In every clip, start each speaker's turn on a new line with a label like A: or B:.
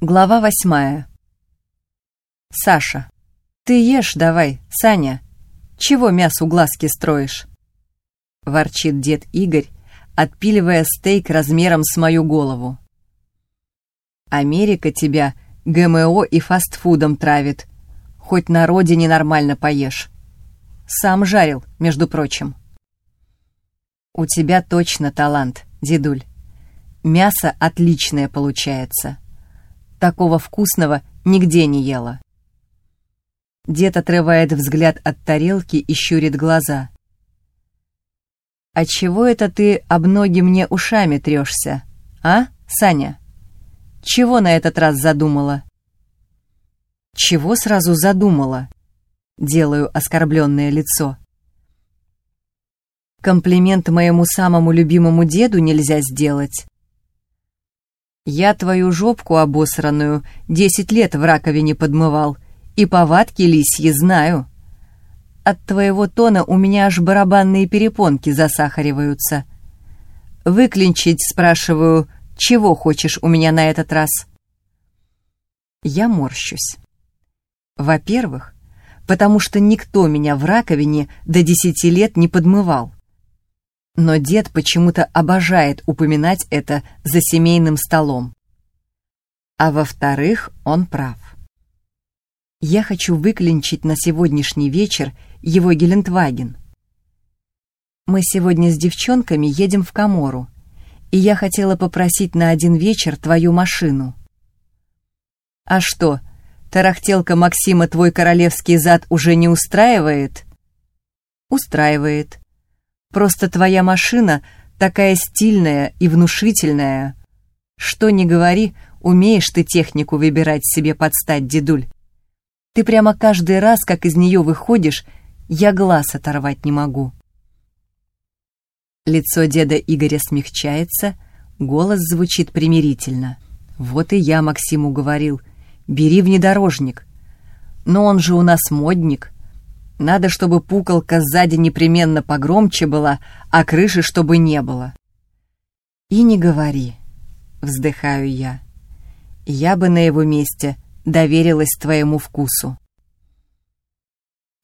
A: Глава восьмая. Саша. Ты ешь давай, Саня. Чего мясу глазки строишь? Ворчит дед Игорь, отпиливая стейк размером с мою голову. Америка тебя ГМО и фастфудом травит. Хоть на родине нормально поешь. Сам жарил, между прочим. У тебя точно талант, дедуль. Мясо отличное получается. Такого вкусного нигде не ела. Дед отрывает взгляд от тарелки и щурит глаза. «А чего это ты об ноги мне ушами трешься, а, Саня? Чего на этот раз задумала?» «Чего сразу задумала?» Делаю оскорбленное лицо. «Комплимент моему самому любимому деду нельзя сделать. Я твою жопку обосранную десять лет в раковине подмывал, и повадки лисьи знаю. От твоего тона у меня аж барабанные перепонки засахариваются. Выклинчить, спрашиваю, чего хочешь у меня на этот раз? Я морщусь. Во-первых, потому что никто меня в раковине до десяти лет не подмывал но дед почему-то обожает упоминать это за семейным столом. А во-вторых, он прав. Я хочу выклинчить на сегодняшний вечер его Гелендваген. Мы сегодня с девчонками едем в Камору, и я хотела попросить на один вечер твою машину. А что, тарахтелка Максима твой королевский зад уже не устраивает? Устраивает. Просто твоя машина такая стильная и внушительная. Что ни говори, умеешь ты технику выбирать себе под стать, дедуль. Ты прямо каждый раз, как из нее выходишь, я глаз оторвать не могу. Лицо деда Игоря смягчается, голос звучит примирительно. Вот и я Максиму говорил, бери внедорожник. Но он же у нас модник — надо, чтобы пукалка сзади непременно погромче была, а крыши чтобы не было. И не говори, вздыхаю я. Я бы на его месте доверилась твоему вкусу.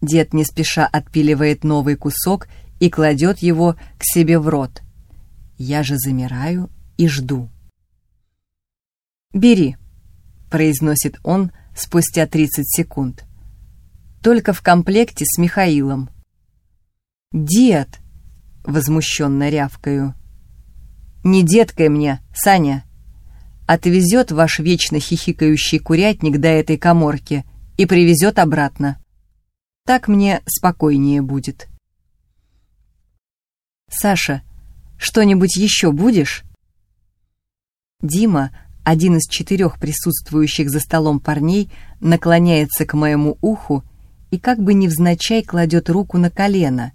A: Дед не спеша отпиливает новый кусок и кладет его к себе в рот. Я же замираю и жду. «Бери», — произносит он спустя 30 секунд только в комплекте с Михаилом. «Дед!» — возмущенно рявкаю. «Не деткой мне, Саня!» Отвезет ваш вечно хихикающий курятник до этой коморки и привезет обратно. Так мне спокойнее будет. «Саша, что-нибудь еще будешь?» Дима, один из четырех присутствующих за столом парней, наклоняется к моему уху и как бы невзначай кладет руку на колено,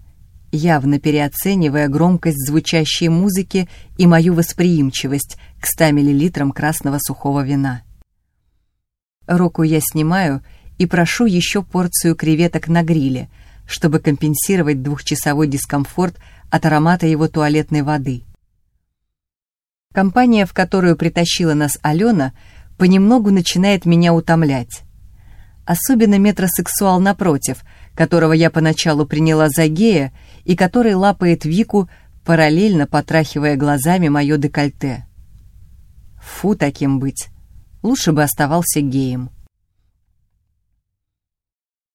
A: явно переоценивая громкость звучащей музыки и мою восприимчивость к 100 мл красного сухого вина. Руку я снимаю и прошу еще порцию креветок на гриле, чтобы компенсировать двухчасовой дискомфорт от аромата его туалетной воды. Компания, в которую притащила нас Алена, понемногу начинает меня утомлять особенно метросексуал напротив, которого я поначалу приняла за гея и который лапает Вику, параллельно потрахивая глазами мое декольте. Фу, таким быть. Лучше бы оставался геем.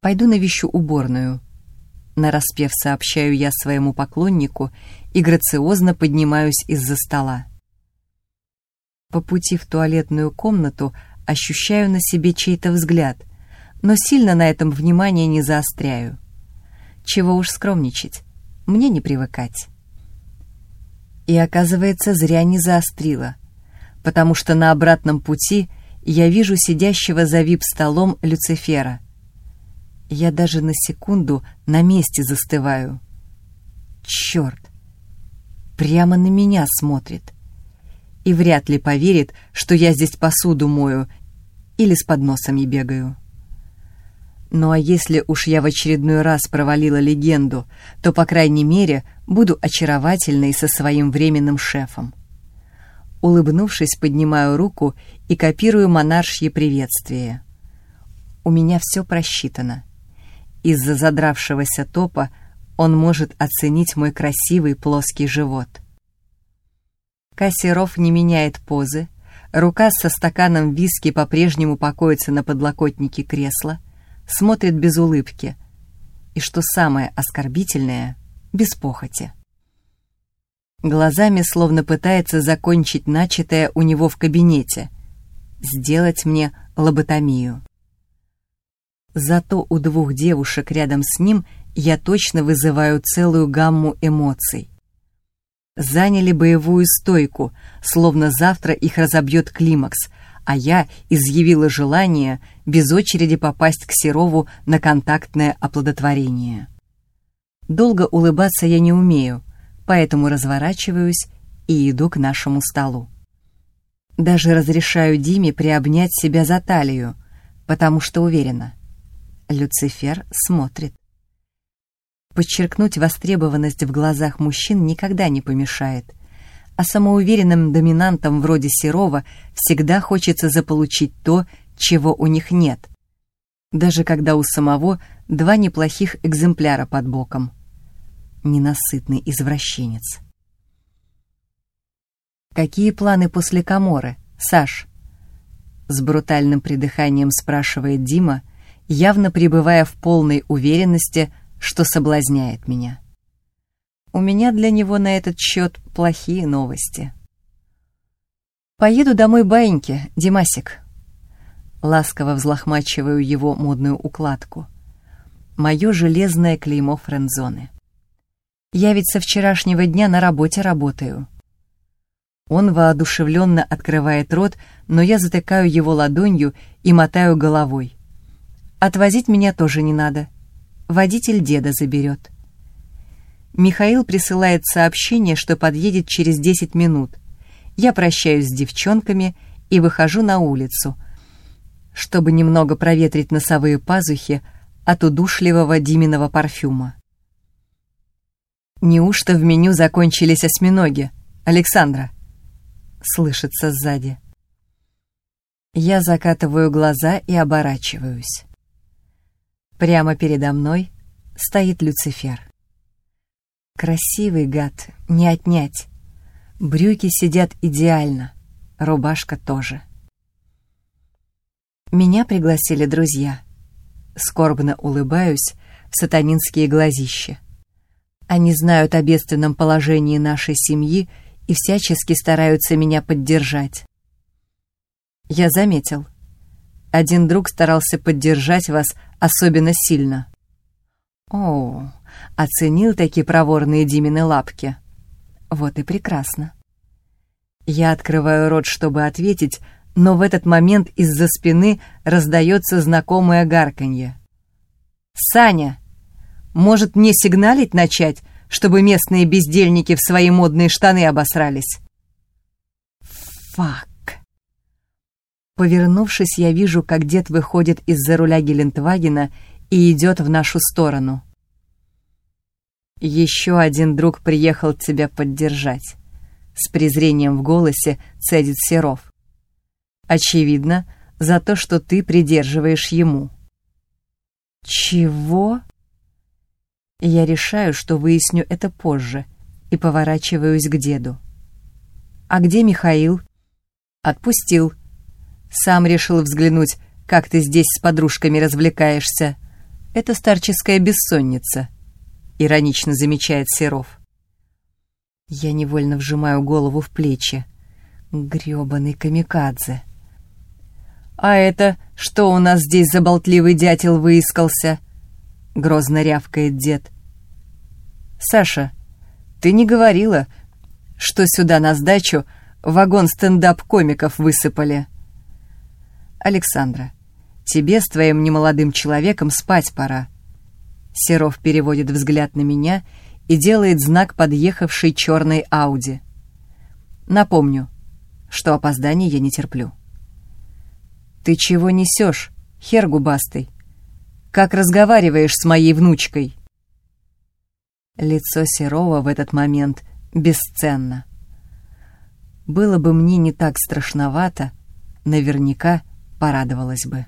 A: Пойду навещу уборную. Нараспев сообщаю я своему поклоннику и грациозно поднимаюсь из-за стола. По пути в туалетную комнату ощущаю на себе чей-то взгляд — но сильно на этом внимание не заостряю. Чего уж скромничать, мне не привыкать. И оказывается, зря не заострила, потому что на обратном пути я вижу сидящего за вип-столом Люцифера. Я даже на секунду на месте застываю. Черт! Прямо на меня смотрит. И вряд ли поверит, что я здесь посуду мою или с подносами бегаю. Ну а если уж я в очередной раз провалила легенду, то, по крайней мере, буду очаровательной со своим временным шефом. Улыбнувшись, поднимаю руку и копирую монаршье приветствие. У меня все просчитано. Из-за задравшегося топа он может оценить мой красивый плоский живот. Кассиров не меняет позы, рука со стаканом виски по-прежнему покоится на подлокотнике кресла, смотрит без улыбки. И что самое оскорбительное, без похоти. Глазами словно пытается закончить начатое у него в кабинете, сделать мне лоботомию. Зато у двух девушек рядом с ним я точно вызываю целую гамму эмоций. Заняли боевую стойку, словно завтра их разобьет климакс, а я изъявила желание без очереди попасть к Серову на контактное оплодотворение. Долго улыбаться я не умею, поэтому разворачиваюсь и иду к нашему столу. Даже разрешаю Диме приобнять себя за талию, потому что уверена. Люцифер смотрит. Подчеркнуть востребованность в глазах мужчин никогда не помешает, а самоуверенным доминантам вроде Серова всегда хочется заполучить то, чего у них нет, даже когда у самого два неплохих экземпляра под боком. Ненасытный извращенец. «Какие планы после Каморы, Саш?» С брутальным придыханием спрашивает Дима, явно пребывая в полной уверенности, что соблазняет меня. У меня для него на этот счет плохие новости. «Поеду домой баиньки, Димасик», ласково взлохмачиваю его модную укладку. Мое железное клеймо френдзоны. Я ведь со вчерашнего дня на работе работаю. Он воодушевленно открывает рот, но я затыкаю его ладонью и мотаю головой. Отвозить меня тоже не надо. Водитель деда заберет. Михаил присылает сообщение, что подъедет через 10 минут. Я прощаюсь с девчонками и выхожу на улицу — чтобы немного проветрить носовые пазухи от удушливого Диминого парфюма. «Неужто в меню закончились осьминоги, Александра?» Слышится сзади. Я закатываю глаза и оборачиваюсь. Прямо передо мной стоит Люцифер. Красивый гад, не отнять. Брюки сидят идеально, рубашка тоже. Меня пригласили друзья. Скорбно улыбаюсь в сатанинские глазища. Они знают о бедственном положении нашей семьи и всячески стараются меня поддержать. Я заметил. Один друг старался поддержать вас особенно сильно. О, оценил такие проворные Димины лапки. Вот и прекрасно. Я открываю рот, чтобы ответить, но в этот момент из-за спины раздается знакомое гарканье. «Саня, может мне сигналить начать, чтобы местные бездельники в свои модные штаны обосрались?» «Фак!» Повернувшись, я вижу, как дед выходит из-за руля Гелендвагена и идет в нашу сторону. «Еще один друг приехал тебя поддержать», — с презрением в голосе цедит Серов. Очевидно, за то, что ты придерживаешь ему. Чего? Я решаю, что выясню это позже, и поворачиваюсь к деду. А где Михаил? Отпустил. Сам решил взглянуть, как ты здесь с подружками развлекаешься. Это старческая бессонница, иронично замечает Серов. Я невольно вжимаю голову в плечи. Грёбаный камикадзе. «А это что у нас здесь за болтливый дятел выискался?» — грозно рявкает дед. «Саша, ты не говорила, что сюда на сдачу вагон стендап-комиков высыпали?» «Александра, тебе с твоим немолодым человеком спать пора». Серов переводит взгляд на меня и делает знак подъехавшей черной Ауди. Напомню, что опозданий я не терплю. «Ты чего несешь, хер губастый? Как разговариваешь с моей внучкой?» Лицо Серова в этот момент бесценно. Было бы мне не так страшновато, наверняка порадовалась бы.